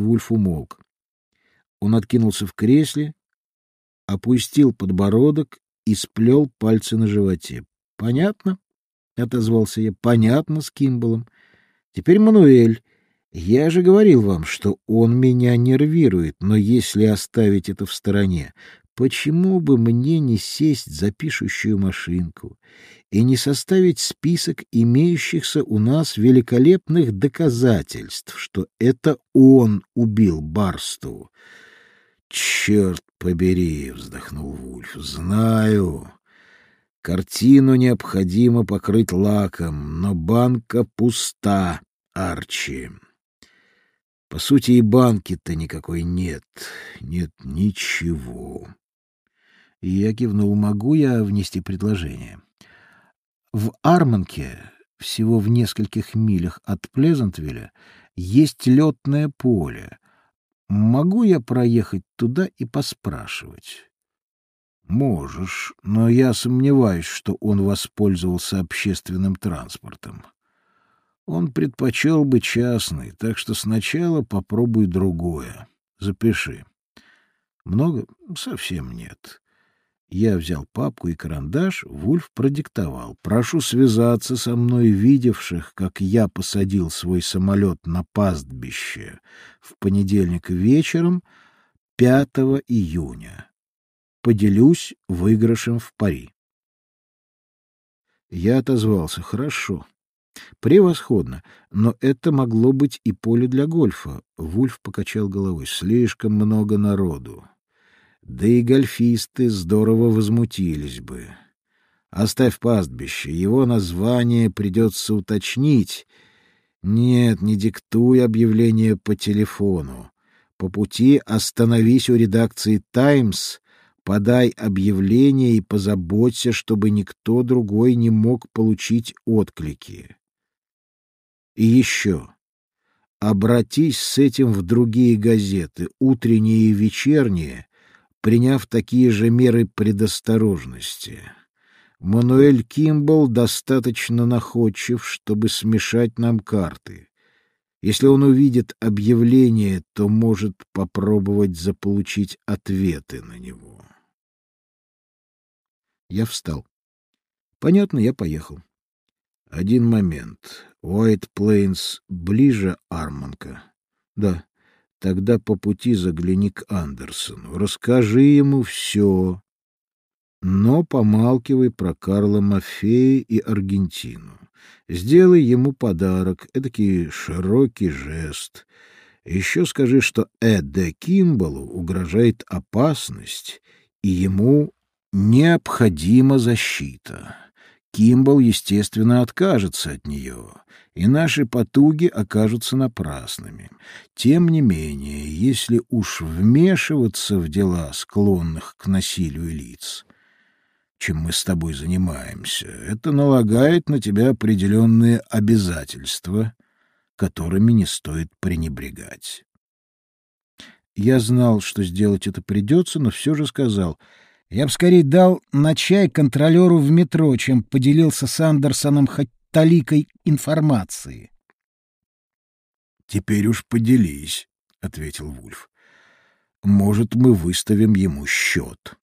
Вульф умолк. Он откинулся в кресле, опустил подбородок и сплел пальцы на животе. — Понятно, — отозвался я, — понятно с Кимбалом. Теперь Мануэль. Я же говорил вам, что он меня нервирует, но если оставить это в стороне, почему бы мне не сесть за пишущую машинку и не составить список имеющихся у нас великолепных доказательств, что это он убил Барсту? Черт побери, вздохнул Вульф. Знаю. Картину необходимо покрыть лаком, но банка пуста, Арчи. По сути, и банки-то никакой нет. Нет ничего. Я кивнул. Могу я внести предложение? В Арманке, всего в нескольких милях от Плезантвилля, есть летное поле. Могу я проехать туда и поспрашивать? Можешь, но я сомневаюсь, что он воспользовался общественным транспортом. Он предпочел бы частный, так что сначала попробуй другое. Запиши. Много? Совсем нет. Я взял папку и карандаш, Вульф продиктовал. «Прошу связаться со мной, видевших, как я посадил свой самолет на пастбище в понедельник вечером 5 июня. Поделюсь выигрышем в пари». Я отозвался. «Хорошо. Превосходно. Но это могло быть и поле для гольфа». Вульф покачал головой. «Слишком много народу». Да и гольфисты здорово возмутились бы. Оставь пастбище, его название придется уточнить. Нет, не диктуй объявление по телефону. По пути остановись у редакции «Таймс», подай объявление и позаботься, чтобы никто другой не мог получить отклики. И еще. Обратись с этим в другие газеты, утренние и вечерние, приняв такие же меры предосторожности. Мануэль Кимбл достаточно находчив, чтобы смешать нам карты. Если он увидит объявление, то может попробовать заполучить ответы на него. Я встал. Понятно, я поехал. Один момент. Уайт Плейнс ближе Арманка? Да. Тогда по пути загляни к Андерсону, расскажи ему все, но помалкивай про Карла Мафея и Аргентину. Сделай ему подарок, эдакий широкий жест. Еще скажи, что Эдде Кимбалу угрожает опасность, и ему необходима защита. Кимбал, естественно, откажется от нее, и наши потуги окажутся напрасными. Тем не менее, если уж вмешиваться в дела склонных к насилию лиц, чем мы с тобой занимаемся, это налагает на тебя определенные обязательства, которыми не стоит пренебрегать. Я знал, что сделать это придется, но все же сказал — я бы скорее дал на чай контролеру в метро, чем поделился с Андерсоном хоть таликой информации. — Теперь уж поделись, — ответил Вульф. — Может, мы выставим ему счет.